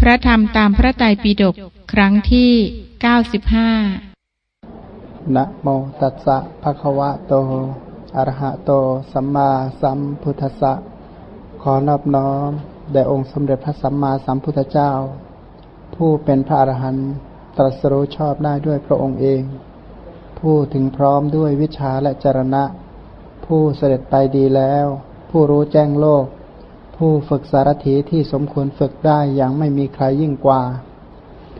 พระธรรมตามพระไตรปิฎกครั้งที่เก้าสิบห้านะโมตัสสะภะคะวะโต อะระหะโต สัมมาสัมพุทธัสสะ ขอนอบน้อมแด่องค์สมเด็จพระสัมมาสัมพุทธเจ้า ผู้เป็นพระอรหันต์ตรัสรู้ชอบได้ด้วยพระองค์เอง ผู้ถึงพร้อมด้วยวิชาและจรณะ ผู้เสด็จไปดีแล้ว ผู้รู้แจ้งโลก ผู้ฝึกสารถีที่สมควรฝึกได้ย่างไม่มีใครยิ่งกว่า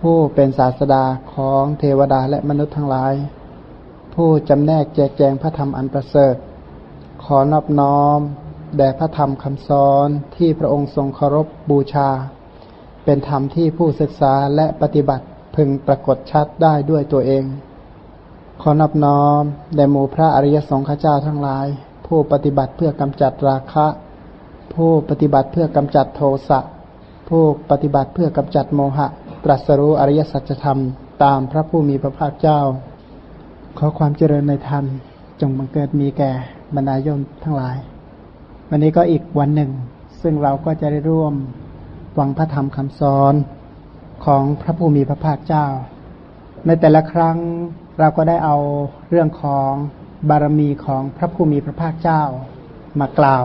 ผู้เป็นศาสดาของเทวดาและมนุษย์ทั้งหลาย ผู้จำแนกแจกแจงพระธรรมอันประเสริฐ ขอนอบน้อม แด่พระธรรมคำสอนที่พระองค์ทรงเคารพบูชา เป็นธรรมที่ผู้ศึกษาและปฏิบัติพึงปรากฏชัดได้ด้วยตัวเอง ขอนอบน้อม แด่หมู่พระอริยสงฆ์เจ้าทั้งหลาย ผู้ปฏิบัติเพื่อกำจัดราคะ ผู้ปฏิบัติเพื่อกำจัดโทสะผู้ปฏิบัติเพื่อกำจัดโมหะ ตรัสรู้อริยสัจธรรม ตามพระผู้มีพระภาคเจ้า ขอความเจริญในธรรม จงบังเกิดมีแก่บรรดาโยมทั้งหลาย วันนี้ก็อีกวันหนึ่ง ซึ่งเราก็จะได้ร่วมฟังพระธรรมคำสอนของพระผู้มีพระภาคเจ้า ในแต่ละครั้งเราก็ได้เอาเรื่องของบารมีของพระผู้มีพระภาคเจ้ามากล่าว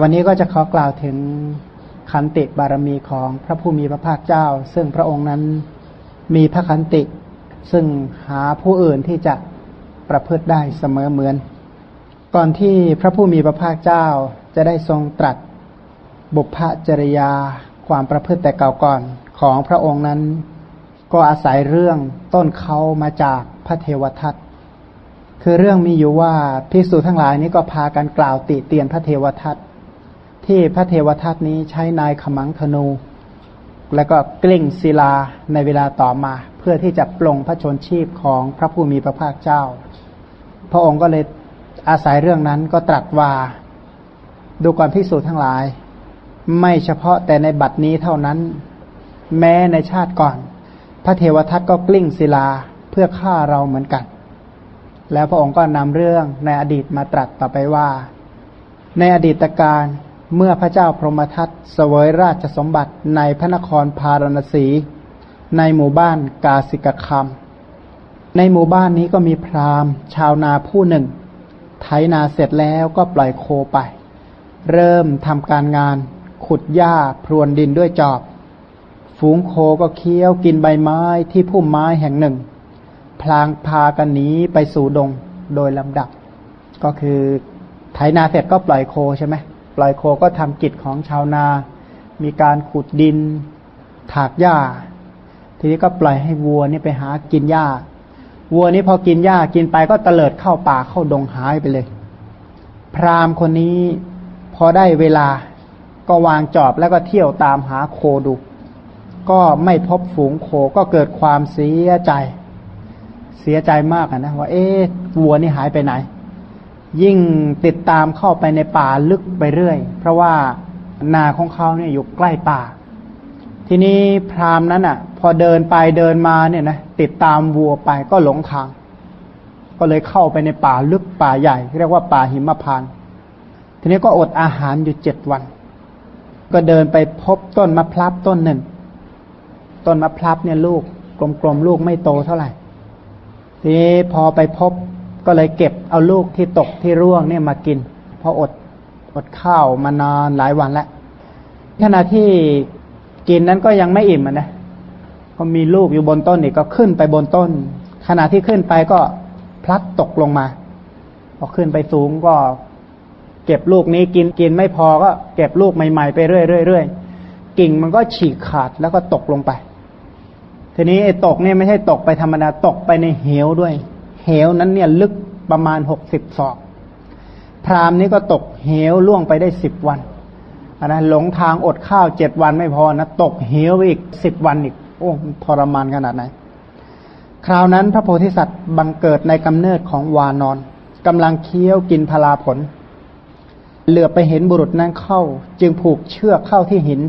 วันนี้ก็จะขอกล่าวถึงขันติบารมีของพระผู้มีพระภาคเจ้า ซึ่งพระองค์นั้นมีพระขันติ ซึ่งหาผู้อื่นที่จะประพฤติได้เสมอเหมือน ก่อนที่พระผู้มีพระภาคเจ้าจะได้ทรงตรัสบุพจริยาความประพฤติแต่เก่าก่อนของพระองค์นั้น ก็อาศัยเรื่องต้นเขามาจากพระเทวทัตคือเรื่องมีอยู่ว่าพิสูจทั้งหลายนี้ก็พากันกล่าวติเตียนพระเทวทัต ที่พระเทวทัตนี้ใช้นายขมังธนู แล้วก็กลิ้งศิลาในเวลาต่อมา เพื่อที่จะปลงพระชนชีพของพระผู้มีพระภาคเจ้า พระองค์ก็เลยอาศัยเรื่องนั้นก็ตรัสว่าดูก่อนพิสูจน์ทั้งหลาย ไม่เฉพาะแต่ในบัดนี้เท่านั้น แม้ในชาติก่อน พระเทวทัตก็กลิ้งศิลาเพื่อฆ่าเราเหมือนกัน แล้วพระองค์ก็นำเรื่องในอดีตมาตรัสต่อไปว่า ในอดีตการ เมื่อพระเจ้าพรหมทัตเสวยราชสมบัติในพระนครพาราณสี ในหมู่บ้านกาสิกคามในหมู่บ้านนี้ก็มีพราหมณ์ ชาวนาผู้หนึ่ง ไถนาเสร็จแล้วก็ปล่อยโคไป เริ่มทำการงานขุดหญ้าพรวนดินด้วยจอบ ฝูงโคก็เคี้ยวกินใบไม้ที่พุ่มไม้แห่งหนึ่ง พลางพากันหนีไปสู่ดงโดยลำดับ ก็คือไถนาเสร็จก็ปล่อยโคใช่ไหม ปล่อยโคก็ทำกิจของชาวนา มีการขุดดิน ถากหญ้า ทีนี้ก็ปล่อยให้วัวนี่ไปหากินหญ้า วัวนี้พอกินหญ้ากินไปก็เตลิดเข้าป่าเข้าดงหายไปเลย พราหมณ์คนนี้พอได้เวลาก็วางจอบแล้วก็เที่ยวตามหาโคดู ก็ไม่พบฝูงโคก็เกิดความเสียใจ เสียใจมากนะว่า เอ๊ะวัวนี่หายไปไหน ยิ่งติดตามเข้าไปในป่าลึกไปเรื่อย เพราะว่านาของเขาเนี่ยอยู่ใกล้ป่า ทีนี้พรามนั้นอะ พอเดินไปเดินมาเนี่ยนะติดตามวัวไปก็หลงทาง ก็เลยเข้าไปในป่าลึกป่าใหญ่ เรียกว่าป่าหิมพาน ทีนี้ก็อดอาหารอยู่เจ็ดวัน ก็เดินไปพบต้นมะพร้าวต้นหนึ่ง ต้นมะพร้าวเนี่ยลูกกลมๆลูกไม่โตเท่าไหร่ ทีนี้พอไปพบ ก็เลยเก็บเอาลูกที่ตกที่ร่วงเนี่ยมากิน เพราะอดอดข้าวมานานหลายวันแล้วขณะที่กินนั้นก็ยังไม่อิ่มนะก็มีลูกอยู่บนต้นนี่ก็ขึ้นไปบนต้น ขณะที่ขึ้นไปก็พลัดตกลงมาพอขึ้นไปสูงก็ เก็บลูกนี้กินกินไม่พอก็เก็บลูกใหม่ๆไปเรื่อยๆกิ่งมันก็ฉีกขาดแล้วก็ตกลงไป ทีนี้ไอ้ตกเนี่ยไม่ใช่ตกไปธรรมดาตกไปในเหวด้วย เหวนั้นเนี่ยลึกประมาณหกสิบศอก พรามนี้ก็ตกเหวล่วงไปได้สิบวันนะหลงทางอดข้าวเจ็ดวันไม่พอนะตกเหวไปอีกสิบวันอีก โอ้ทรมานขนาดไหน คราวนั้นพระโพธิสัตว์บังเกิดในกำเนิดของวานอนกำลังเคี้ยวกินพลาผล เหลือไปเห็นบุรุษนั้นเข้า จึงผูกเชือกเข้าที่หิน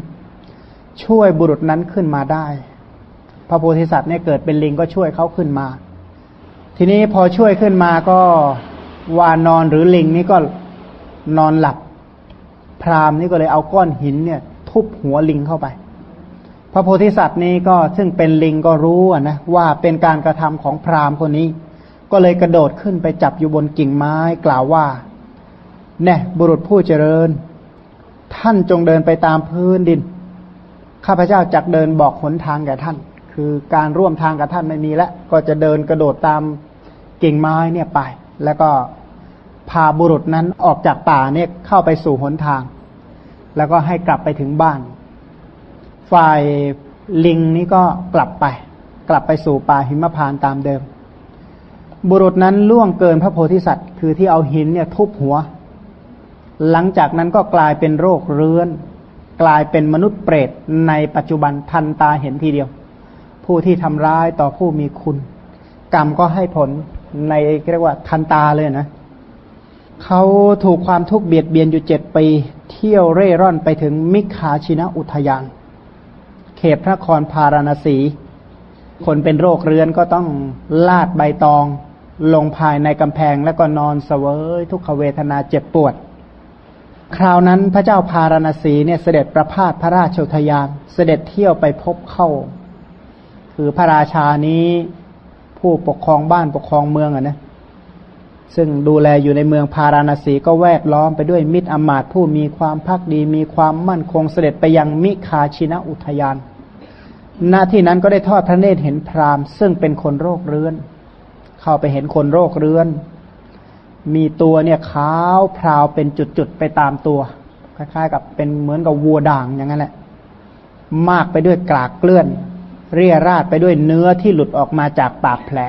ช่วยบุรุษนั้นขึ้นมาได้ พระโพธิสัตว์เนี่ยเกิดเป็นลิงก็ช่วยเขาขึ้นมา ทีนี้พอช่วยขึ้นมาก็วานอนหรือลิงนี่ก็นอนหลับ พรามนี่ก็เลยเอาก้อนหินเนี่ย ทุบหัวลิงเข้าไป พระโพธิสัตว์นี้ก็ซึ่งเป็นลิงก็รู้นะว่าเป็นการกระทำของพราหมณ์คนนี้ ก็เลยกระโดดขึ้นไปจับอยู่บนกิ่งไม้กล่าวว่าแน่บุรุษผู้เจริญ ท่านจงเดินไปตามพื้นดิน ข้าพเจ้าจักเดินบอกหนทางแก่ท่าน คือการร่วมทางกับท่านไม่มีแล้วก็จะเดินกระโดดตาม กิ่งไม้เนี่ยไป แล้วก็พาบุรุษนั้นออกจากป่าเนี่ยเข้าไปสู่หนทาง แล้วก็ให้กลับไปถึงบ้าน ฝ่ายลิงนี้ก็กลับไป กลับไปสู่ป่าหิมพานตามเดิม บุรุษนั้นล่วงเกินพระโพธิสัตว์ คือที่เอาหินเนี่ยทุบหัว หลังจากนั้นก็กลายเป็นโรคเรื้อน กลายเป็นมนุษย์เปรตในปัจจุบันทันตาเห็นทีเดียว ผู้ที่ทำร้ายต่อผู้มีคุณ กรรมก็ให้ผล ในเรียกว่าทันตาเลยนะเขาถูกความทุกข์เบียดเบียนอยู่เจ็ดปี เที่ยวเร่ร่อนไปถึงมิคาชินะอุทยาน เขตพระครพาราณสี คนเป็นโรคเรื้อนก็ต้องลาดใบตอง ลงภายในกำแพงแล้วก็นอนเสวยทุกขเวทนาเจ็บปวด คราวนั้นพระเจ้าพาราณสีเนี่ยเสด็จประพาสพระราชอุทยาน เสด็จเที่ยวไปพบเข้า คือพระราชานี้ ผู้ปกครองบ้านปกครองเมืองอะนะซึ่งดูแลอยู่ในเมืองพาราณสีก็แวดล้อมไปด้วยมิตรอมาตผู้มีความพักดี มีความมั่นคงเสด็จไปยังมิคาชินะอุทยาน หน้าที่นั้นก็ได้ทอดพระเนตรเห็นพราหมณ์ ซึ่งเป็นคนโรคเรื้อน เข้าไปเห็นคนโรคเรื้อน มีตัวเนี่ยขาวพราวเป็นจุดๆไปตามตัว คล้ายๆ กับเป็นเหมือนกับวัวด่างอย่างนั้นแหละ มากไปด้วยกลากเกลื่อน เรียราดไปด้วยเนื้อที่หลุดออกมาจากปากแผล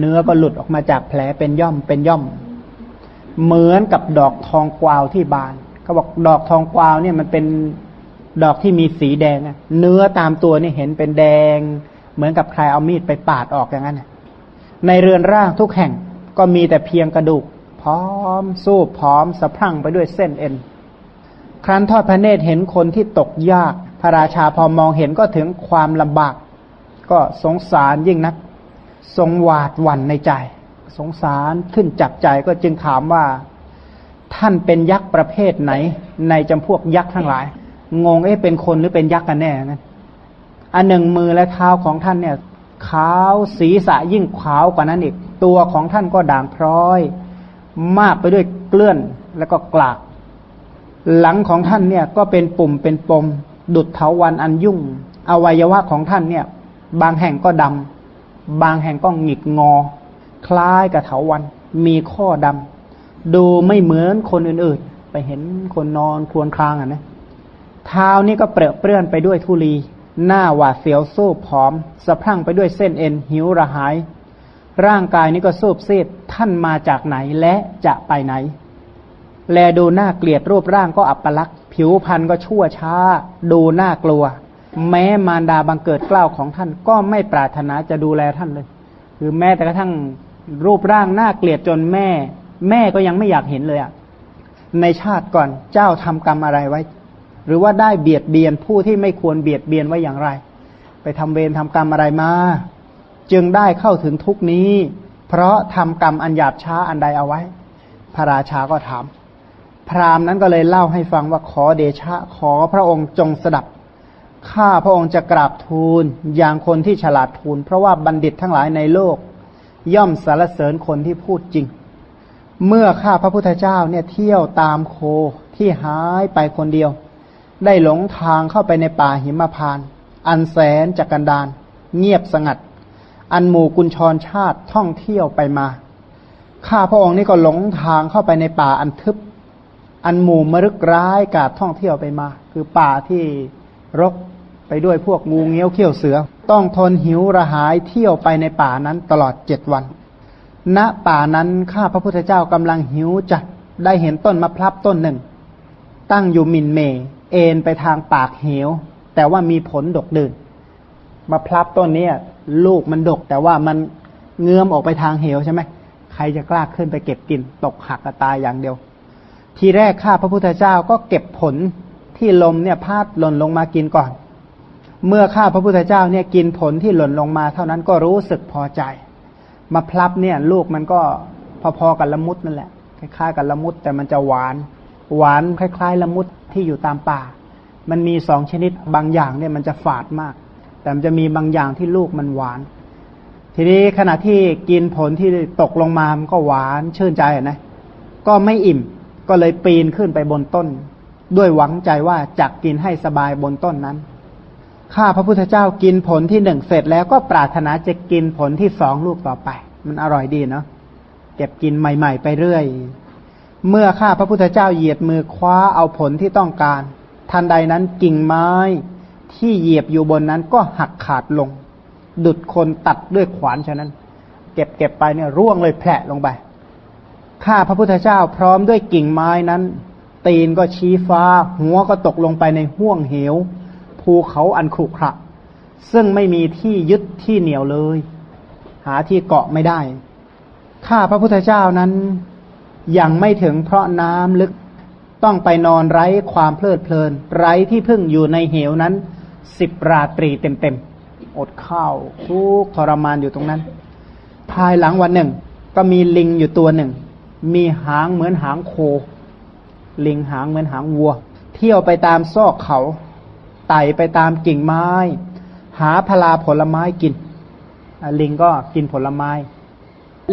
เนื้อก็หลุดออกมาจากแผลเป็นย่อมเป็นย่อม เหมือนกับดอกทองกวาวที่บานเขาบอกดอกทองกวาวเนี่ยมันเป็นดอกที่มีสีแดงเนื้อตามตัวนี่เห็นเป็นแดง เหมือนกับใครเอามีดไปปาดออกอย่างนั้นในเรือนร่างทุกแห่งก็มีแต่เพียงกระดูกพร้อมสู้พร้อมสะพรั่งไปด้วยเส้นเอ็น ครั้นทอดพระเนตรเห็นคนที่ตกยาก พระราชาพอมองเห็นก็ถึงความลำบาก ก็สงสารยิ่งนัก ทรงหวาดหวั่นในใจ สงสารขึ้นจับใจก็จึงถามว่าท่านเป็นยักษ์ประเภทไหน ในจำพวกยักษ์ทั้งหลาย งงเอ๊ะเป็นคนหรือเป็นยักษ์กันแน่นั้นอันหนึ่งมือและเท้าของท่านเนี่ยขาวศีรษะยิ่งขาวกว่านั้นอีก ตัวของท่านก็ด่างพร้อย มากไปด้วยเกลื่อนแล้วก็กลาก หลังของท่านเนี่ยก็เป็นปุ่มเป็นปม ดุดเถาวันอันยุ่ง อวัยวะของท่านเนี่ย บางแห่งก็ดำบางแห่งก็หงิกงอ คล้ายกับเถาวัน มีข้อดำดูไม่เหมือนคนอื่นๆ ไปเห็นคนนอนครวนคลางอะนะเท้านี่ก็เปรอะเปื้อนไปด้วยทุลี หน้าหวาดเสียวสู้ผอม สะพรั่งไปด้วยเส้นเอ็นหิวระหาย ร่างกายนี้ก็สูบซีดท่านมาจากไหนและจะไปไหน แลดูหน้าเกลียดรูปร่างก็อับปลักษณ์ ผิวพรรณก็ชั่วช้า ดูน้ากลัว แม้มารดาบังเกิดกล้าวของท่านก็ไม่ปรารถนาจะดูแลท่านเลย คือแม้แต่กระทั่งรูปร่างหน้าเกลียดจนแม่ แม่ก็ยังไม่อยากเห็นเลยอะ่ะในชาติก่อนเจ้าทำกรรมอะไรไว้ หรือว่าได้เบียดเบียนผู้ที่ไม่ควรเบียดเบียนไว้อย่างไร ไปทำเวรทำกรรมอะไรมา จึงได้เข้าถึงทุกนี้ เพราะทำกรรมอันหยาบช้าอันใดเอาไว้ พระราชาก็ถาม พราหมณ์นั้นก็เลยเล่าให้ฟังว่าขอเดชะขอพระองค์จงสดับ ข้าพระองค์จะกราบทูลอย่างคนที่ฉลาดทูล เพราะว่าบัณฑิตทั้งหลายในโลก ย่อมสารเสริญคนที่พูดจริง เมื่อข้าพระพุทธเจ้าเนี่ยเที่ยวตามโคที่หายไปคนเดียว ได้หลงทางเข้าไปในป่าหิมพาน อันแสนจักกันดานเงียบสงัด อันหมู่กุญชรชาติท่องเที่ยวไปมา ข้าพระองค์นี่ก็หลงทางเข้าไปในป่าอันทึบ อันหมู่มรึกร้ายกาดท่องเที่ยวไปมา คือป่าที่รกไปด้วยพวกงูเงี้ยวเขี้ยวเสือ ต้องทนหิวระหายเที่ยวไปในป่านั้นตลอดเจ็ดวัน ณป่านั้นข้าพระพุทธเจ้ากำลังหิวจัดได้เห็นต้นมะพร้าวต้นหนึ่ง ตั้งอยู่มินเม เอ็นไปทางปากเหว แต่ว่ามีผลดกดื่นมะพร้าวต้นนี้ลูกมันดก แต่ว่ามันเงื้อมออกไปทางเหวใช่ไหมใครจะกล้าขึ้นไปเก็บกิน ตกหักกระตายอย่างเดียว ทีแรกข้าพระพุทธเจ้าก็เก็บผลที่ลมเนี่ยพาดหล่นลงมากินก่อน เมื่อข้าพระพุทธเจ้าเนี่ยกินผลที่หล่นลงมา เท่านั้นก็รู้สึกพอใจ มาพลับเนี่ยลูกมันก็พอๆกับละมุดนั่นแหละคล้ายๆกับละมุดแต่มันจะหวาน หวานคล้ายๆละมุดที่อยู่ตามป่า มันมีสองชนิดบางอย่างเนี่ยมันจะฝาดมาก แต่มันจะมีบางอย่างที่ลูกมันหวาน ทีนี้ขณะที่กินผลที่ตกลงมามันก็หวานชื่นใจนะก็ไม่อิ่ม ก็เลยปีนขึ้นไปบนต้น ด้วยหวังใจว่าจะกินให้สบายบนต้นนั้น ข้าพระพุทธเจ้ากินผลที่หนึ่งเสร็จแล้วก็ปรารถนาจะกินผลที่สองลูกต่อไป มันอร่อยดีเนาะเก็บกินใหม่ ๆ ไปเรื่อย เมื่อข้าพระพุทธเจ้าเหยียดมือคว้าเอาผลที่ต้องการ ทันใดนั้นกิ่งไม้ที่เหยียบอยู่บนนั้นก็หักขาดลง ดุดคนตัดด้วยขวานฉะนั้น เก็บเก็บไปเนี่ยร่วงเลยแผลลงไป ข้าพระพุทธเจ้าพร้อมด้วยกิ่งไม้นั้น ตีนก็ชี้ฟ้า หัวก็ตกลงไปในห้วงเหว ภูเขาอันขรุขระซึ่งไม่มีที่ยึดที่เหนียวเลย หาที่เกาะไม่ได้ ข้าพระพุทธเจ้านั้นยังไม่ถึงเพราะน้ำลึกต้องไปนอนไร้ความเพลิดเพลิน ไร้ที่พึ่งอยู่ในเหวนั้นสิบราตรีเต็มๆ อดข้าวทุกทรมานอยู่ตรงนั้น ภายหลังวันหนึ่ง ก็มีลิงอยู่ตัวหนึ่ง มีหางเหมือนหางโค ลิงหางเหมือนหางวัว เที่ยวไปตามซอกเขา ไต่ไปตามกิ่งไม้ หาพลาผลไม้กิน ลิงก็กินผลไม้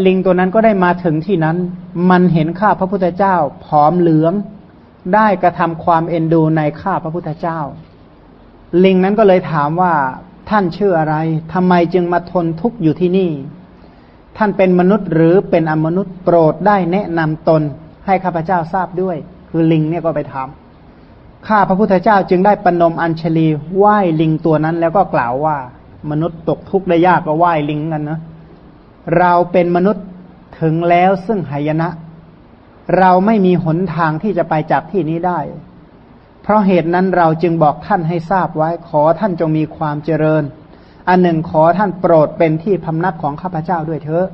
ลิงตัวนั้นก็ได้มาถึงที่นั้น มันเห็นข้าพระพุทธเจ้า ผอมเหลือง ได้กระทำความเอ็นดูในข้าพระพุทธเจ้า ลิงนั้นก็เลยถามว่าท่านชื่ออะไรทำไมจึงมาทนทุกข์อยู่ที่นี่ ท่านเป็นมนุษย์หรือเป็นอมนุษย์โปรดได้แนะนำตนให้ข้าพเจ้าทราบด้วย คือลิงเนี่ยก็ไปถามข้าพระพุทธเจ้าจึงได้ปนมอัญชลีไหว้ลิงตัวนั้น แล้วก็กล่าวว่า มนุษย์ตกทุกข์ได้ยากก็ไหว้ลิงกันนะเราเป็นมนุษย์ถึงแล้วซึ่งหายนะ เราไม่มีหนทางที่จะไปจากที่นี้ได้ เพราะเหตุนั้นเราจึงบอกท่านให้ทราบไว้ขอท่านจงมีความเจริญ อันหนึ่งขอท่านโปรดเป็นที่พำนักของข้าพเจ้าด้วยเถอะ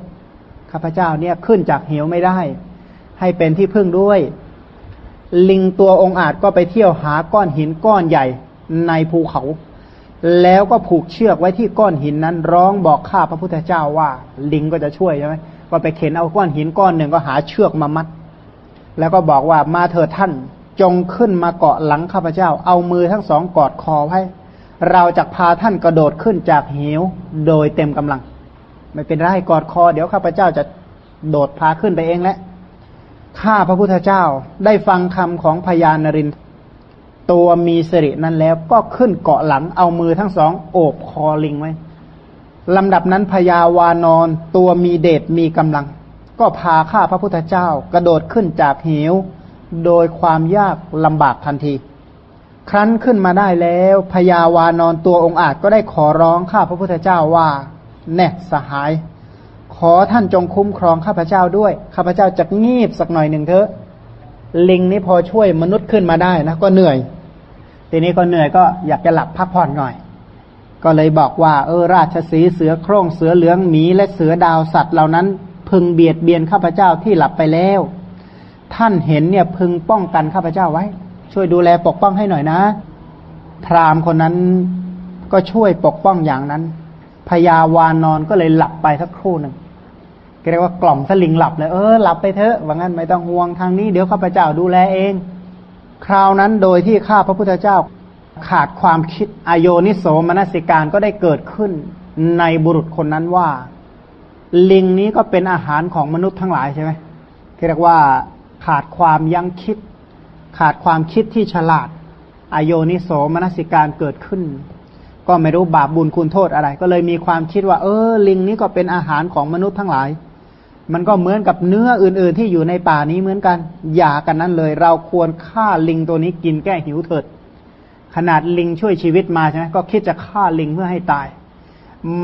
ข้าพเจ้าเนี่ยขึ้นจากเหวไม่ได้ ให้เป็นที่พึ่งด้วย ลิงตัวองอาจก็ไปเที่ยวหาก้อนหินก้อนใหญ่ในภูเขา แล้วก็ผูกเชือกไว้ที่ก้อนหินนั้น ร้องบอกข้าพระพุทธเจ้าว่า ลิงก็จะช่วยใช่ไหมก็ไปเข็นเอาก้อนหินก้อนหนึ่งก็หาเชือกมามัด แล้วก็บอกว่ามาเถิดท่านจงขึ้นมาเกาะหลังข้าพเจ้า เอามือทั้งสองกอดคอไว้ เราจะพาท่านกระโดดขึ้นจากเหวโดยเต็มกำลัง ไม่เป็นไรกอดคอ เดี๋ยวข้าพเจ้าจะโดดพาขึ้นไปเองแหละข้าพระพุทธเจ้าได้ฟังคำของพญานริน ตัวมีสิรินั้นแล้วก็ขึ้นเกาะหลังเอามือทั้งสองโอบคอลิงไว้ลำดับนั้นพญาวานอนตัวมีเดชมีกำลัง ก็พาข้าพระพุทธเจ้ากระโดดขึ้นจากเหว โดยความยากลำบากทันที ครั้นขึ้นมาได้แล้วพญาวานอนตัวองค์อาจก็ได้ขอร้องข้าพระพุทธเจ้าว่าแน่สหาย ขอท่านจงคุ้มครองข้าพเจ้าด้วย ข้าพเจ้าจะงีบสักหน่อยหนึ่งเถอะลิงนี่พอช่วยมนุษย์ขึ้นมาได้นะก็เหนื่อย ทีนี้ก็เหนื่อยก็อยากจะหลับพักผ่อนหน่อย ก็เลยบอกว่า เออราชสีเสือโคร่งเสือเหลืองหมีและเสือดาวสัตว์เหล่านั้น พึงเบียดเบียนข้าพเจ้าที่หลับไปแล้ว ท่านเห็นเนี่ยพึงป้องกันข้าพเจ้าไว้ ช่วยดูแลปกป้องให้หน่อยนะ พราหมณ์คนนั้นก็ช่วยปกป้องอย่างนั้นพญาวานอนก็เลยหลับไปสักครู่หนึ่งเรียกว่ากล่อมสลิงหลับเลย เออหลับไปเถอะว่างั้นไม่ต้องห่วงทางนี้ เดี๋ยวข้าพเจ้าดูแลเอง คราวนั้นโดยที่ข้าพระพุทธเจ้าขาดความคิดอโยนิโสมนสิการก็ได้เกิดขึ้นในบุรุษคนนั้นว่า ลิงนี้ก็เป็นอาหารของมนุษย์ทั้งหลายใช่ไหมเรียกว่าขาดความยั้งคิด ขาดความคิดที่ฉลาดอโยนิโสมนสิการเกิดขึ้น ก็ไม่รู้บาปบุญคุณโทษอะไร ก็เลยมีความคิดว่า เออ ลิงนี้ก็เป็นอาหารของมนุษย์ทั้งหลาย มันก็เหมือนกับเนื้ออื่น ๆ ที่อยู่ในป่านี้เหมือนกัน อย่ากันนั้นเลย เราควรฆ่าลิงตัวนี้กินแก้หิวเถิด ขนาดลิงช่วยชีวิตมาใช่ไหมก็คิดจะฆ่าลิงเพื่อให้ตาย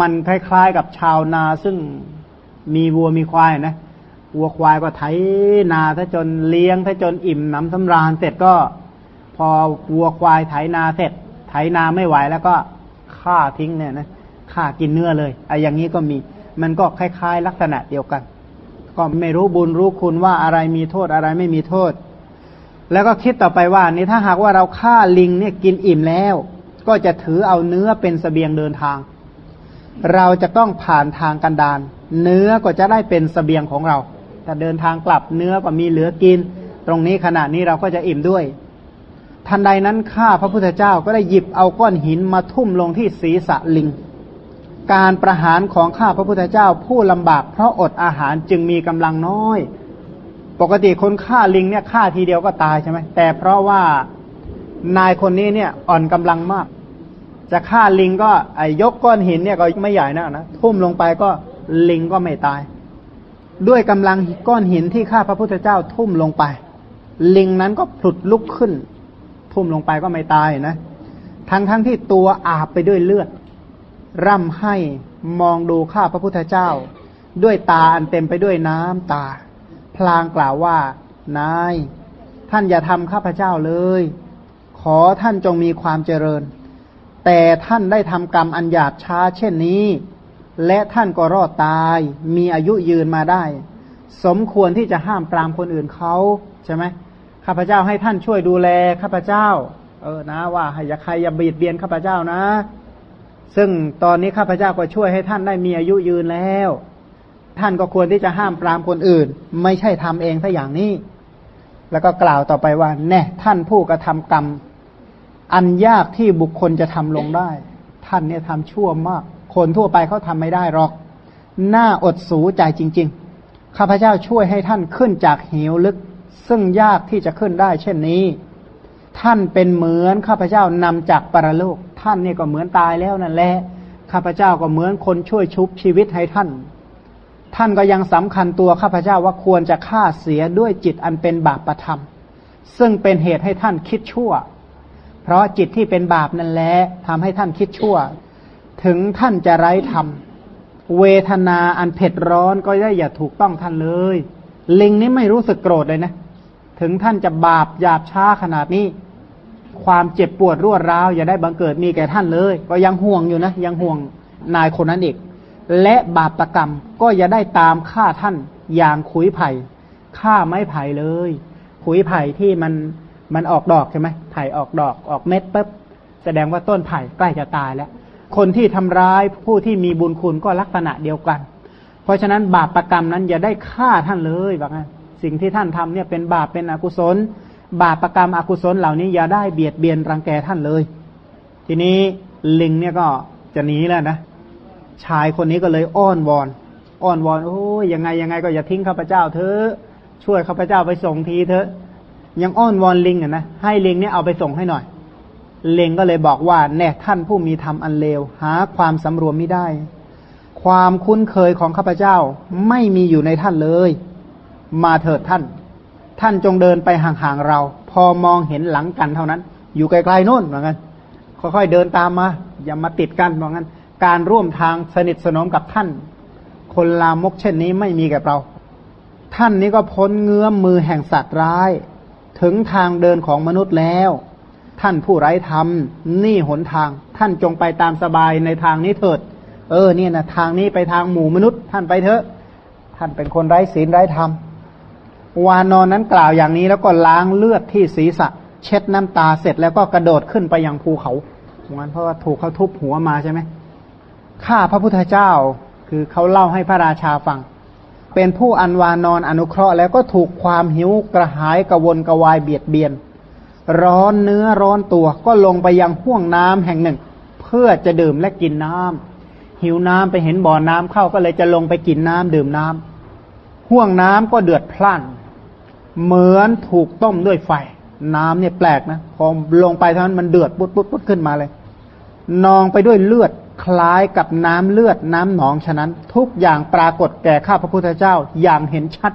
มันคล้าย ๆ กับชาวนาซึ่งมีวัวมีควายนะ วัวควายก็ไถนาถ้าจนเลี้ยงถ้าจนอิ่มหนำสำราญเสร็จก็ พอวัวควายไถนาเสร็จ ไถนาไม่ไหวแล้วก็ฆ่าทิ้งเนี่ยนะฆ่ากินเนื้อเลยไอ้อย่างนี้ก็มี มันก็คล้าย ๆ ลักษณะเดียวกัน ก็ไม่รู้บุญรู้คุณว่าอะไรมีโทษอะไรไม่มีโทษ แล้วก็คิดต่อไปว่านี่ถ้าหากว่าเราฆ่าลิงเนี่ยกินอิ่มแล้ว ก็จะถือเอาเนื้อเป็นสเสบียงเดินทาง เราจะต้องผ่านทางกันดานเนื้อก็จะได้เป็นสเสบียงของเรา แต่เดินทางกลับเนื้อก็มีเหลือกิน ตรงนี้ขณะนี้เราก็จะอิ่มด้วย ทันใดนั้นข้าพระพุทธเจ้าก็ได้หยิบเอาก้อนหินมาทุ่มลงที่ศีรษะลิง การประหารของข้าพระพุทธเจ้าผู้ลำบากเพราะอดอาหารจึงมีกำลังน้อย ปกติคนฆ่าลิงเนี่ยฆ่าทีเดียวก็ตายใช่ไหมแต่เพราะว่านายคนนี้เนี่ยอ่อนกำลังมาก จะฆ่าลิงก็ไอยกก้อนหินเนี่ยก็ไม่ใหญ่นะนะทุ่มลงไปก็ลิงก็ไม่ตาย ด้วยกำลังก้อนหินที่ข้าพระพุทธเจ้าทุ่มลงไป ลิงนั้นก็ผลุดลุกขึ้น ทุ่มลงไปก็ไม่ตายนะทั้งทั้งที่ตัวอาบไปด้วยเลือด ร่ำให้มองดูข้าพระพุทธเจ้า ด้วยตาอันเต็มไปด้วยน้ำตา พลางกล่าวว่านายท่านอย่าทำข้าพเจ้าเลย ขอท่านจงมีความเจริญ แต่ท่านได้ทำกรรมอันหยาบช้าเช่นนี้ และท่านก็รอดตาย มีอายุยืนมาได้ สมควรที่จะห้ามปรามคนอื่นเขาใช่ไหมข้าพเจ้าให้ท่านช่วยดูแลข้าพเจ้า เออนะ ว่าอย่าใครอย่าบีดเบียนข้าพเจ้านะ ซึ่งตอนนี้ข้าพเจ้าก็ช่วยให้ท่านได้มีอายุยืนแล้ว ท่านก็ควรที่จะห้ามปรามคนอื่น ไม่ใช่ทำเองถ้าอย่างนี้ แล้วก็กล่าวต่อไปว่า แน่ท่านผู้กระทำกรรม อันยากที่บุคคลจะทำลงได้ ท่านเนี่ยทำชั่วมาก คนทั่วไปเขาทำไม่ได้หรอก หน้าอดสูใจจริง ๆ ข้าพเจ้าช่วยให้ท่านขึ้นจากเหวลึก ซึ่งยากที่จะขึ้นได้ เช่นนี้ ท่านเป็นเหมือนข้าพเจ้านำจากปรโลก ท่านเนี่ยก็เหมือนตายแล้วนั่นแหละ ข้าพเจ้าก็เหมือนคนช่วยชุบชีวิตให้ท่าน ท่านก็ยังสำคัญตัวข้าพเจ้าว่าควรจะฆ่าเสียด้วยจิตอันเป็นบาปประธรรม ซึ่งเป็นเหตุให้ท่านคิดชั่ว เพราะจิตที่เป็นบาปนั่นแหละทำให้ท่านคิดชั่ว ถึงท่านจะไร้ธรรม เวทนาอันเผ็ดร้อนก็ได้อย่าถูกต้องท่านเลย ลิงนี้ไม่รู้สึกโกรธเลยนะ ถึงท่านจะบาปหยาบช้าขนาดนี้ ความเจ็บปวดรวดร้าวอย่าได้บังเกิดมีแก่ท่านเลย ก็ยังห่วงอยู่นะ ยังห่วงนายคนนั้นอีก และบาปรกรรมก็อย่าได้ตามฆ่าท่านอย่างขุยไผ่ฆ่าไม้ไผ่เลยขุยไผ่ที่มันมันออกดอกใช่ไหมไผ่ออกดอกออกเม็ดปุ๊บแสดงว่าต้นไผ่ใกล้จะตายแล้ว คนที่ทำร้ายผู้ที่มีบุญคุณก็ลักษณะเดียวกัน เพราะฉะนั้นบาปประกรรมนั้นอย่าได้ฆ่าท่านเลยบอกงั้นสิ่งที่ท่านทำเนี่ยเป็นบาปเป็นอกุศล บาปประกรรมอกุศลเหล่านี้อย่าได้เบียดเบียนรังแกท่านเลย ทีนี้ลิงเนี่ยก็จะหนีแล้วนะชายคนนี้ก็เลยอ้อนวอน อ้อนวอนโอ้ยยังไงยังไงก็อย่าทิ้งข้าพเจ้าเถอะช่วยข้าพเจ้าไปส่งทีเถอะยังอ้อนวอนลิงอะนะให้ลิงเนี่ยเอาไปส่งให้หน่อย เลงก็เลยบอกว่า แน่ท่านผู้มีธรรมอันเลว หาความสำรวมไม่ได้ ความคุ้นเคยของข้าพเจ้าไม่มีอยู่ในท่านเลย มาเถิดท่าน ท่านจงเดินไปห่างๆเรา พอมองเห็นหลังกันเท่านั้น อยู่ไกลๆโน่นเหมือนกันค่อยๆเดินตามมา อย่ามาติดกันเหมือนกันการร่วมทางสนิทสนมกับท่าน คนลามกเช่นนี้ไม่มีแก่เรา ท่านนี้ก็พ้นเงื้อมมือแห่งสัตว์ร้าย ถึงทางเดินของมนุษย์แล้ว ท่านผู้ไร้ธรรมนี่หนทาง ท่านจงไปตามสบายในทางนี้เถิด เออเนี่ยนะทางนี้ไปทางหมู่มนุษย์ ท่านไปเถอะ ท่านเป็นคนไร้ศีลไร้ธรรมวานอนนั้นกล่าวอย่างนี้แล้วก็ล้างเลือดที่ศีรษะ เช็ดน้ำตาเสร็จแล้วก็กระโดดขึ้นไปยังภูเขางั้นเพราะว่าถูกเขาทุบหัวมาใช่ไหมข้าพระพุทธเจ้าคือเขาเล่าให้พระราชาฟัง เป็นผู้อันวานอนอนุเคราะห์แล้วก็ถูกความหิวกระหายกระวนกระวายเบียดเบียน ร้อนเนื้อร้อนตัวก็ลงไปยังห่วงน้ำแห่งหนึ่ง เพื่อจะดื่มและกินน้ำหิวน้ำไปเห็นบ่อน้ำเข้าก็เลยจะลงไปกินน้ำดื่มน้ำห่วงน้ำก็เดือดพล่าน เหมือนถูกต้มด้วยไฟ น้ำเนี่ยแปลกนะพอลงไปเท่านั้นมันเดือดปุ๊ดปุ๊ดปุ๊ดขึ้นมาเลย นองไปด้วยเลือดคล้ายกับน้ำเลือดน้ำหนองฉะนั้น ทุกอย่างปรากฏแก่ข้าพระพุทธเจ้าอย่างเห็นชัด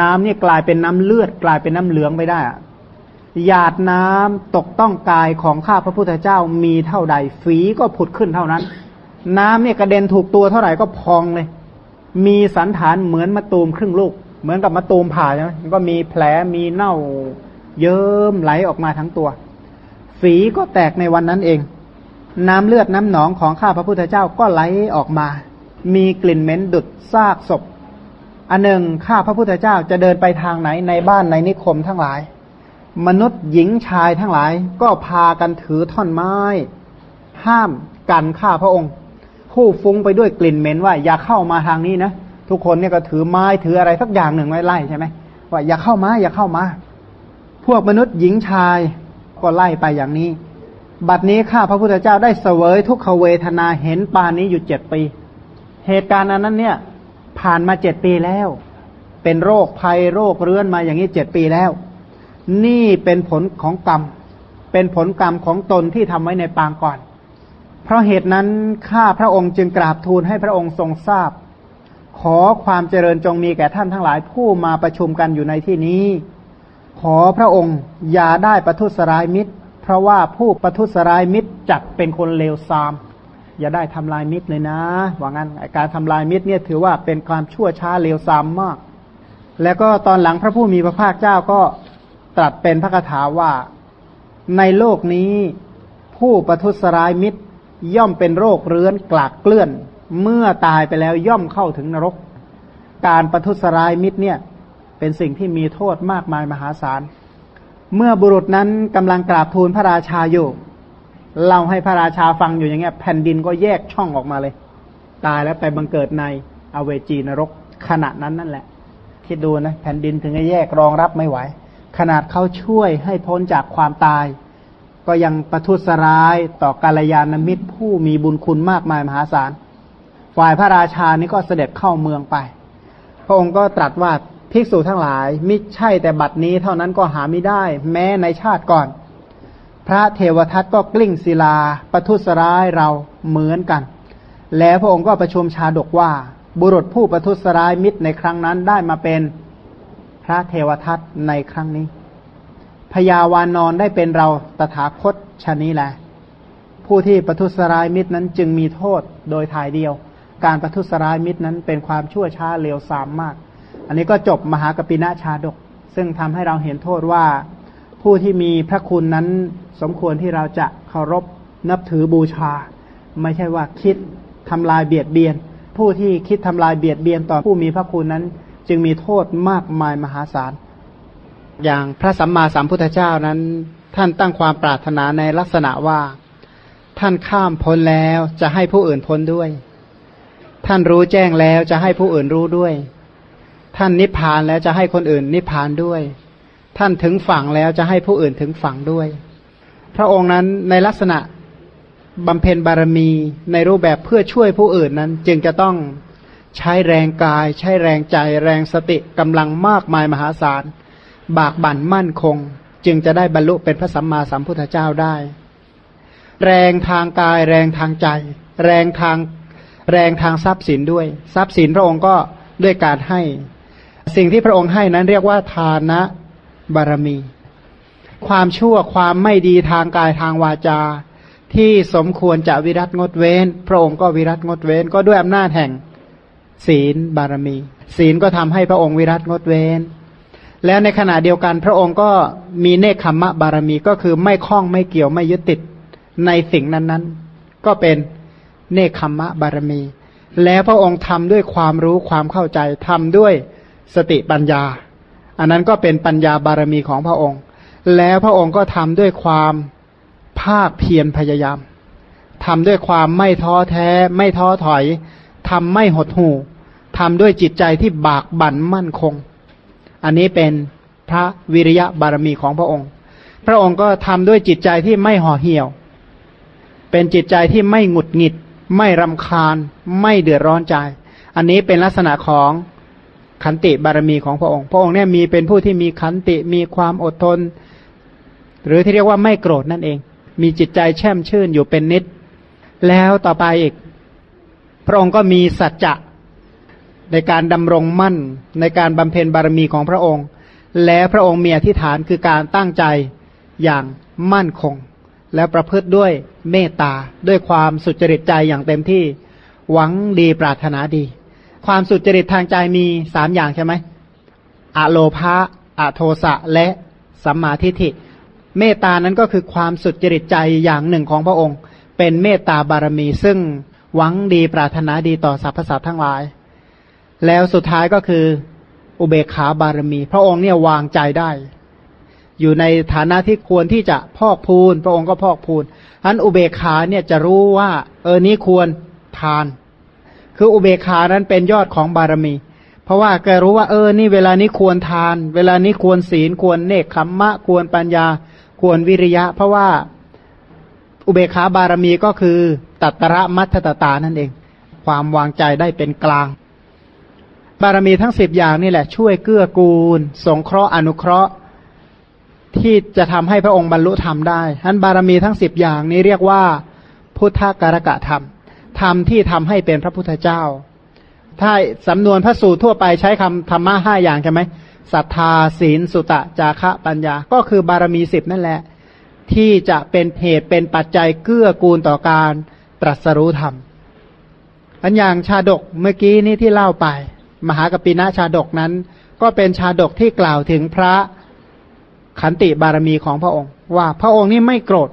น้ำเนี่ยกลายเป็นน้ำเลือด กลายเป็นน้ำเหลืองไปได้อะ หยาดน้ำตกต้องกายของข้าพระพุทธเจ้ามีเท่าใดฝีก็ผุดขึ้นเท่านั้น น้ำเนี่ยกระเด็นถูกตัวเท่าไหร่ก็พองเลย มีสันฐานเหมือนมะตูมครึ่งลูก เหมือนกับมะตูมผ่าใช่ไหมก็มีแผลมีเน่าเยิ้มไหลออกมาทั้งตัว ฝีก็แตกในวันนั้นเอง น้ำเลือดน้ำหนองของข้าพระพุทธเจ้าก็ไหลออกมา มีกลิ่นเหม็นดุดซากศพอันหนึ่งข้าพระพุทธเจ้าจะเดินไปทางไหนในบ้านในนิคมทั้งหลาย มนุษย์หญิงชายทั้งหลาย ก็พากันถือท่อนไม้ ห้ามกันข้าพระองค์ ผู้ฟุ้งไปด้วยกลิ่นเหม็นว่า อย่าเข้ามาทางนี้นะทุกคนเนี่ยก็ถือไม้ถืออะไรสักอย่างหนึ่งไว้ไล่ใช่ไหมว่าอย่าเข้ามาอย่าเข้ามา พวกมนุษย์หญิงชายก็ไล่ไปอย่างนี้ บัดนี้ข้าพระพุทธเจ้าได้เสวยทุกขเวทนาเห็นปานนี้อยู่เจ็ดปี เหตุการณ์อนั้นเนี่ย ผ่านมาเจ็ดปีแล้ว เป็นโรคภัยโรคเรื้อนมาอย่างนี้เจ็ดปีแล้ว นี่เป็นผลของกรรม เป็นผลกรรมของตนที่ทำไว้ในปางก่อน เพราะเหตุนั้นข้าพระองค์จึงกราบทูลให้พระองค์ทรงทราบ ขอความเจริญจงมีแก่ท่านทั้งหลายผู้มาประชุมกันอยู่ในที่นี้ ขอพระองค์อย่าได้ประทุษร้ายมิตร เพราะว่าผู้ประทุษร้ายมิตรจัดเป็นคนเลวทราม อย่าได้ทำลายมิตรเลยนะว่างั้นการทำลายมิตรเนี่ยถือว่าเป็นความชั่วช้าเลวทรามมาก แล้วก็ตอนหลังพระผู้มีพระภาคเจ้าก็ ตรัสเป็นพระคาถาว่า ในโลกนี้ผู้ประทุษร้ายมิตรย่อมเป็นโรคเรื้อนกลากเกลื่อน เมื่อตายไปแล้วย่อมเข้าถึงนรก การประทุษร้ายมิตรเนี่ย เป็นสิ่งที่มีโทษมากมายมหาศาล เมื่อบุรุษนั้นกำลังกราบทูลพระราชาอยู่เล่าให้พระราชาฟังอยู่อย่างเงี้ย แผ่นดินก็แยกช่องออกมาเลย ตายแล้วไปบังเกิดในอเวจีนรกขณะนั้นนั่นแหละ คิดดูนะ แผ่นดินถึงจะแยกรองรับไม่ไหว ขนาดเขาช่วยให้พ้นจากความตาย ก็ยังประทุษร้ายต่อกาลยานมิตรผู้มีบุญคุณมากมายมหาศาล ฝ่ายพระราชานี่ก็เสด็จเข้าเมืองไป พระองค์ก็ตรัสว่าภิกษุทั้งหลายมิใช่แต่บัดนี้เท่านั้นก็หาไม่ได้ แม้ในชาติก่อน พระเทวทัตก็กลิ้งศิลาประทุษร้ายเราเหมือนกัน แล้วพระองค์ก็ประชุมชาดกว่า บุรุษผู้ประทุษร้ายมิตรในครั้งนั้นได้มาเป็น พระเทวทัตในครั้งนี้พยาวานอนได้เป็นเราตถาคตชนี้แหละ ผู้ที่ประทุษร้ายมิตรนั้นจึงมีโทษโดยถ่ายเดียว การประทุษร้ายมิตรนั้นเป็นความชั่วช้าเลวทรามมาก อันนี้ก็จบมหากปินะชาดก ซึ่งทำให้เราเห็นโทษว่า ผู้ที่มีพระคุณนั้นสมควรที่เราจะเคารพนับถือบูชา ไม่ใช่ว่าคิดทำลายเบียดเบียน ผู้ที่คิดทำลายเบียดเบียนต่อผู้มีพระคุณนั้น จึงมีโทษมากมายมหาศาล อย่างพระสัมมาสัมพุทธเจ้านั้น ท่านตั้งความปรารถนาในลักษณะว่า ท่านข้ามพ้นแล้วจะให้ผู้อื่นพ้นด้วย ท่านรู้แจ้งแล้วจะให้ผู้อื่นรู้ด้วย ท่านนิพพานแล้วจะให้คนอื่นนิพพานด้วย ท่านถึงฝั่งแล้วจะให้ผู้อื่นถึงฝั่งด้วย พระองค์นั้นในลักษณะบำเพ็ญบารมีในรูปแบบเพื่อช่วยผู้อื่นนั้น จึงจะต้อง ใช้แรงกาย ใช้แรงใจ แรงสติกำลังมากมายมหาศาล บากบั่นมั่นคง จึงจะได้บรรลุเป็นพระสัมมาสัมพุทธเจ้าได้ แรงทางกาย แรงทางใจ แรงทางแรงทางทรัพย์สินด้วย ทรัพย์สินพระองค์ก็ด้วยการให้ สิ่งที่พระองค์ให้นั้นเรียกว่าทานะบารมี ความชั่วความไม่ดีทางกายทางวาจา ที่สมควรจะวิรัตงดเว้น พระองค์ก็วิรัตงดเว้น ก็ด้วยอำนาจแห่ง ศีลบารมี ศีลก็ทำให้พระองค์วิรัตงดเว้น แล้วในขณะเดียวกันพระองค์ก็มีเนคขมมะบารมีก็คือไม่คล้องไม่เกี่ยวไม่ยึดติดในสิ่งนั้นๆ ก็เป็นเนคขมมะบารมี แล้วพระองค์ทำด้วยความรู้ความเข้าใจทำด้วยสติปัญญา อันนั้นก็เป็นปัญญาบารมีของพระองค์ แล้วพระองค์ก็ทำด้วยความภาคเพียรพยายามทำด้วยความไม่ท้อแท้ ไม่ท้อถอย ทำไม่หดหู่ทำด้วยจิตใจที่บากบั่นมั่นคง อันนี้เป็นพระวิริยะบารมีของพระองค์ พระองค์ก็ทำด้วยจิตใจที่ไม่ห่อเหี่ยว เป็นจิตใจที่ไม่หงุดหงิด ไม่รำคาญ ไม่เดือดร้อนใจ อันนี้เป็นลักษณะของขันติบารมีของพระองค์ พระองค์เนี่ยมีเป็นผู้ที่มีขันติมีความอดทน หรือที่เรียกว่าไม่โกรธนั่นเอง มีจิตใจแช่มชื่นอยู่เป็นนิด แล้วต่อไปอีก พระองค์ก็มีสัจจะในการดำรงมั่นในการบำเพ็ญบารมีของพระองค์ และพระองค์มีอธิษฐานคือการตั้งใจอย่างมั่นคง แล้วประพฤติด้วยเมตตาด้วยความสุจริตใจอย่างเต็มที่หวังดีปรารถนาดี ความสุจริตทางใจมีสามอย่างใช่ไหมอะโลภะอะโทสะและสัมมาทิฏฐิ เมตตานั้นก็คือความสุจริตใจอย่างหนึ่งของพระองค์ เป็นเมตตาบารมีซึ่ง หวังดีปรารถนาดีต่อสรรพสัตว์ทั้งหลาย แล้วสุดท้ายก็คือ อุเบกขาบารมี พระองค์เนี่ยวางใจได้ อยู่ในฐานะที่ควรที่จะพอกพูน พระองค์ก็พอกพูนอันอุเบกขาเนี่ยจะรู้ว่า เออนี้ควรทาน คืออุเบกขานั้นเป็นยอดของบารมี เพราะว่าแกรู้ว่าเออนี่เวลานี้ควรทาน เวลานี้ควรศีลควรเนคขมมะ ควรปัญญา ควรวิริยะ เพราะว่า อุเบกขาบารมีก็คือตัตระมัทตตานั่นเอง ความวางใจได้เป็นกลาง บารมีทั้งสิบอย่างนี่แหละ ช่วยเกื้อกูล สงเคราะห์อนุเคราะห์ ที่จะทำให้พระองค์บรรลุธรรมได้ท่านบารมีทั้งสิบอย่างนี้เรียกว่า พุทธการกะธรรมธรรมที่ทำให้เป็นพระพุทธเจ้า ถ้าสำนวนพระสูตรทั่วไปใช้คำธรรมะห้าอย่างใช่ไหมศรัทธาศีลสุตะ จาคะปัญญา ก็คือบารมีสิบนั่นแหละ ที่จะเป็นเหตุเป็นปัจจัยเกื้อกูลต่อการตรัสรู้ธรรม อันอย่างชาดกเมื่อกี้นี้ที่เล่าไป มหากปินะชาดกนั้น ก็เป็นชาดกที่กล่าวถึงพระขันติบารมีของพระองค์ ว่าพระองค์นี่ไม่โกรธ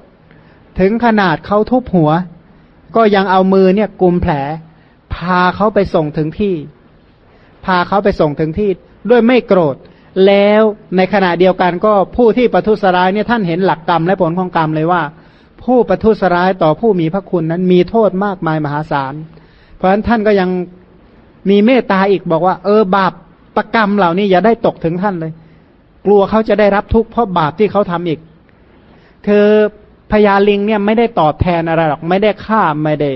ถึงขนาดเขาทุบหัว ก็ยังเอามือเนี่ยกุมแผล พาเขาไปส่งถึงที่ พาเขาไปส่งถึงที่ ด้วยไม่โกรธ แล้วในขณะเดียวกันก็ผู้ที่ประทุษร้ายเนี่ยท่านเห็นหลักกรรมและผลของกรรมเลยว่า ผู้ประทุษร้ายต่อผู้มีพระคุณนั้นมีโทษมากมายมหาศาล เพราะฉะนั้นท่านก็ยังมีเมตตาอีกบอกว่า เออบาปประกรรมเหล่านี้อย่าได้ตกถึงท่านเลย กลัวเขาจะได้รับทุกข์เพราะบาปที่เขาทำอีกคือพญาลิงเนี่ยไม่ได้ตอบแทนอะไรหรอกไม่ได้ฆ่าไม่ได้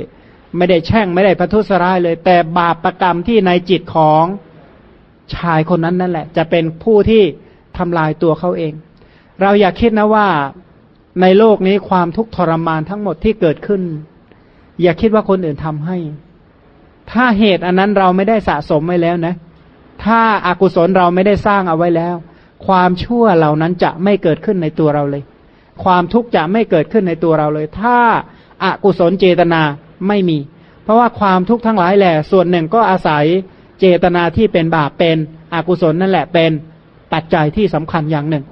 ไม่ได้แช่งไม่ได้ประทุษร้ายเลย แต่บาปประกรรมที่ในจิตของ ชายคนนั้นนั่นแหละ จะเป็นผู้ที่ทำลายตัวเขาเอง เราอย่าคิดนะว่าในโลกนี้ความทุกข์ทรมานทั้งหมดที่เกิดขึ้น อย่าคิดว่าคนอื่นทำให้ ถ้าเหตุอันนั้นเราไม่ได้สะสมไว้แล้วนะ ถ้าอากุศลเราไม่ได้สร้างเอาไว้แล้ว ความชั่วเหล่านั้นจะไม่เกิดขึ้นในตัวเราเลย ความทุกข์จะไม่เกิดขึ้นในตัวเราเลย ถ้าอากุศลเจตนาไม่มี เพราะว่าความทุกข์ทั้งหลายแหละส่วนหนึ่งก็อาศัย เจตนาที่เป็นบาปเป็นอกุศลนั่นแหละเป็นปัจจัยที่สำคัญอย่างหนึ่ง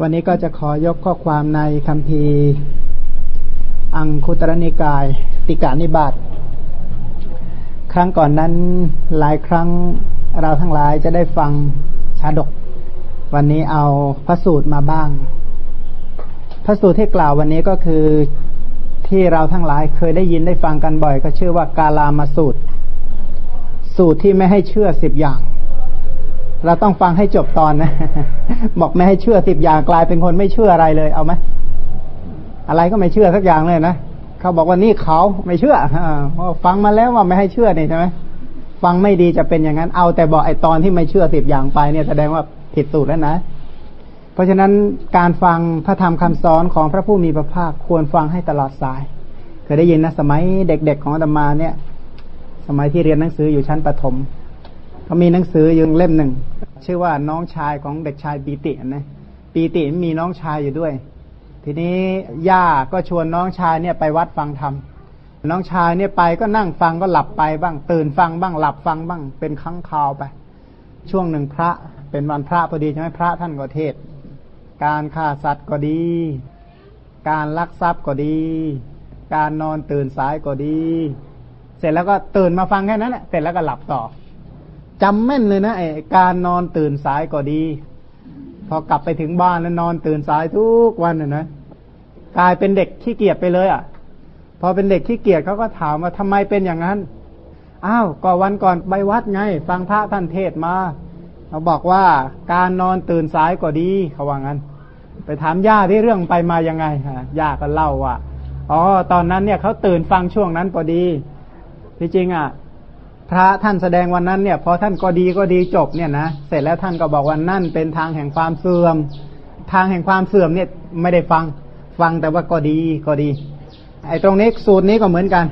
วันนี้ก็จะขอยกข้อความในคำพีอังคุตรนิกาย ติกานิบาตครั้งก่อนนั้นหลายครั้งเราทั้งหลายจะได้ฟังชาดก วันนี้เอาพระสูตรมาบ้าง พระสูตรที่กล่าววันนี้ก็คือ ที่เราทั้งหลายเคยได้ยินได้ฟังกันบ่อย ก็ชื่อว่ากาลามาสูตร สูตรที่ไม่ให้เชื่อสิบอย่าง เราต้องฟังให้จบตอนนะ บอกไม่ให้เชื่อสิบอย่างกลายเป็นคนไม่เชื่ออะไรเลยเอาไหมอะไรก็ไม่เชื่อสักอย่างเลยนะเขาบอกว่านี่เขาไม่เชื่ออฟังมาแล้วว่าไม่ให้เชื่อนี่ใช่ไหมฟังไม่ดีจะเป็นอย่างนั้น เอาแต่บอกไอ้ตอนที่ไม่เชื่อสิบอย่างไปเนี่ยแสดงว่าผิดสูตรแล้วนะ เพราะฉะนั้นการฟังพระธรรมคำสอนของพระผู้มีพระภาคควรฟังให้ตลอดสาย เคยได้ยินนะสมัยเด็ก ๆของอาตมาเนี่ย สมัยที่เรียนหนังสืออยู่ชั้นประถมเขามีหนังสืออยู่เล่มหนึ่งชื่อว่าน้องชายของเด็กชายปีตินะปีติมีน้องชายอยู่ด้วย ทีนี้ย่าก็ชวนน้องชายเนี่ยไปวัดฟังธรรมน้องชายเนี่ยไปก็นั่งฟังก็หลับไปบ้าง ตื่นฟังบ้างหลับฟังบ้างเป็นครั้งคราวไป ช่วงหนึ่งพระเป็นวันพระพอดีใช่ไหมพระท่านก็เทศ การฆ่าสัตว์ก็ดี การลักทรัพย์ก็ดี การนอนตื่นสายก็ดี เสร็จแล้วก็ตื่นมาฟังแค่นั้นแหละเสร็จแล้วก็หลับต่อจำแม่นเลยนะไอ้การนอนตื่นสายก็ดี พอกลับไปถึงบ้านแล้วนอนตื่นสายทุกวันนะนะกลายเป็นเด็กขี้เกียจไปเลยอะ พอเป็นเด็กขี้เกียจเขาก็ถามว่าทำไมเป็นอย่างนั้นอ้าวก็วันก่อนไปวัดไง ฟังพระท่านเทศมา เขาบอกว่าการนอนตื่นสายก็ดีเขาว่างั้น ไปถามย่าที่เรื่องไปมายังไงฮะย่าก็เล่าว่าอ๋อตอนนั้นเนี่ยเขาตื่นฟังช่วงนั้นพอดีที่จริงอะ พระท่านแสดงวันนั้นเนี่ยพอท่านก็ดีก็ดีจบเนี่ยนะเสร็จแล้วท่านก็บอกว่านั่นเป็นทางแห่งความเสื่อม ทางแห่งความเสื่อมเนี่ยไม่ได้ฟังฟังแต่ว่าก็ดีก็ดี ไอ้ตรงนี้สูตรนี้ก็เหมือนกัน